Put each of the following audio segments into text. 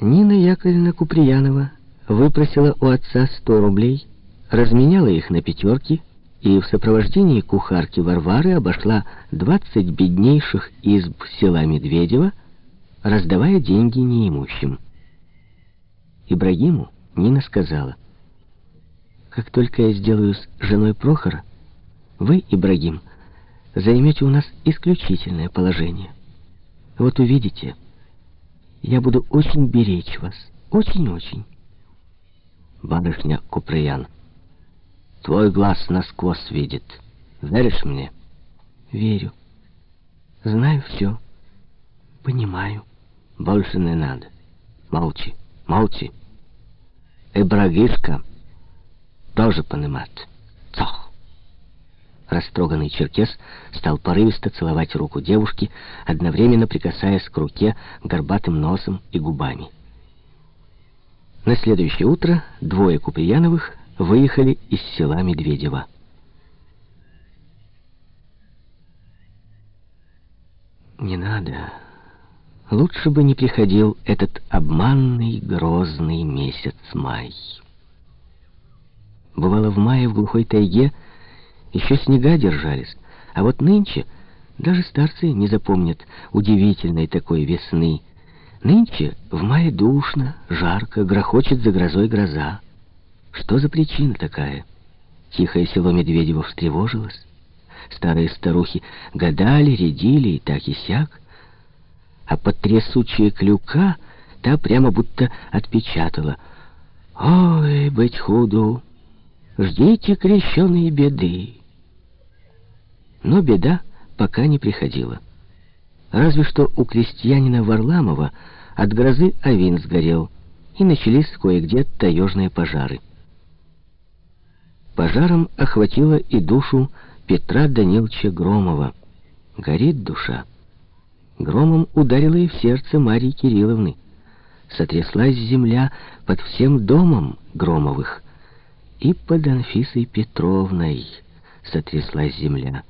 Нина Яковлевна Куприянова выпросила у отца сто рублей, разменяла их на пятерки и в сопровождении кухарки Варвары обошла двадцать беднейших изб села Медведева, раздавая деньги неимущим. Ибрагиму Нина сказала, «Как только я сделаюсь женой Прохора, вы, Ибрагим, займете у нас исключительное положение. Вот увидите, я буду очень беречь вас, очень-очень». Барышня Куприян, твой глаз насквозь видит. Веришь мне? Верю. Знаю все. Понимаю. Больше не надо. Молчи, молчи. И брагишка тоже понимает. Растроганный черкес стал порывисто целовать руку девушки, одновременно прикасаясь к руке горбатым носом и губами. На следующее утро двое Куприяновых выехали из села Медведева. Не надо. Лучше бы не приходил этот обманный, грозный месяц май. Бывало, в мае в глухой тайге еще снега держались, а вот нынче даже старцы не запомнят удивительной такой весны, Нынче в мае душно, жарко, грохочет за грозой гроза. Что за причина такая? Тихое село Медведево встревожилось. Старые старухи гадали, рядили и так и сяк. А под клюка та прямо будто отпечатала. «Ой, быть худу! Ждите крещеные беды!» Но беда пока не приходила. Разве что у крестьянина Варламова от грозы авин сгорел, и начались кое-где таежные пожары. Пожаром охватило и душу Петра Даниловича Громова. Горит душа. Громом ударило и в сердце Марии Кирилловны. Сотряслась земля под всем домом Громовых. И под Анфисой Петровной сотряслась земля.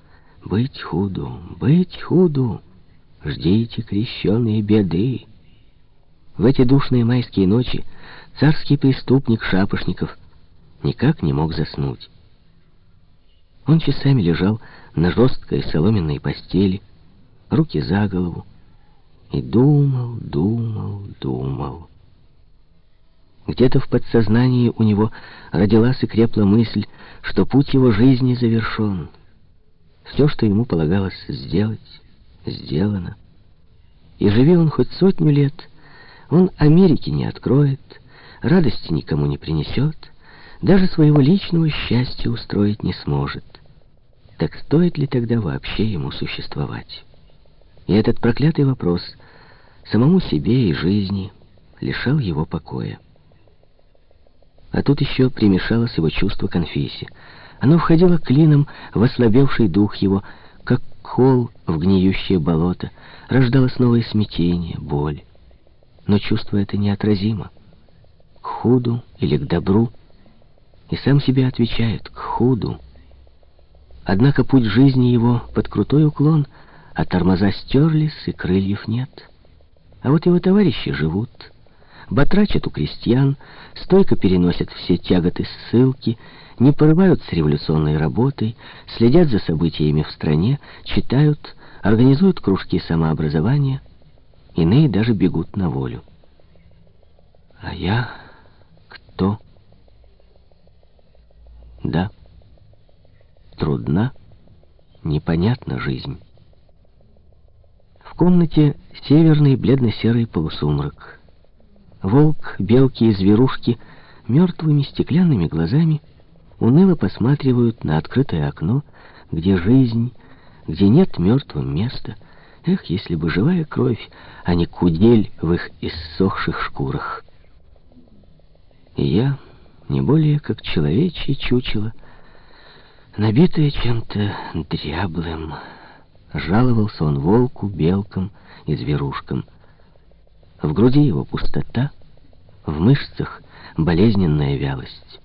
Быть худу, быть худу, ждите крещеные беды. В эти душные майские ночи царский преступник Шапошников никак не мог заснуть. Он часами лежал на жесткой соломенной постели, руки за голову, и думал, думал, думал. Где-то в подсознании у него родилась и крепла мысль, что путь его жизни завершен. Все, что ему полагалось сделать, сделано. И живи он хоть сотню лет — он Америки не откроет, радости никому не принесет, даже своего личного счастья устроить не сможет. Так стоит ли тогда вообще ему существовать? И этот проклятый вопрос самому себе и жизни лишал его покоя. А тут еще примешалось его чувство конфессии. Оно входило клином в ослабевший дух его, как кол в гниющее болото, рождалось новое смятение, боль но чувство это неотразимо. К худу или к добру. И сам себе отвечает «к худу». Однако путь жизни его под крутой уклон, а тормоза стерлись, и крыльев нет. А вот его товарищи живут, батрачат у крестьян, стойко переносят все тяготы ссылки, не порывают с революционной работой, следят за событиями в стране, читают, организуют кружки самообразования — Иные даже бегут на волю. А я кто? Да, трудна, непонятна жизнь. В комнате северный бледно-серый полусумрак. Волк, белки и зверушки мертвыми стеклянными глазами уныло посматривают на открытое окно, где жизнь, где нет мертвым места — Эх, если бы живая кровь, а не кудель в их иссохших шкурах. И я, не более как человечье чучело, набитое чем-то дряблым, жаловался он волку, белкам и зверушкам. В груди его пустота, в мышцах болезненная вялость.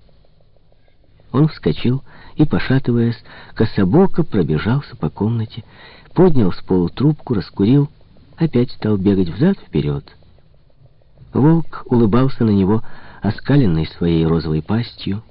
Он вскочил и, пошатываясь, кособоко пробежался по комнате, поднял с пола трубку, раскурил, опять стал бегать взад-вперед. Волк улыбался на него оскаленной своей розовой пастью,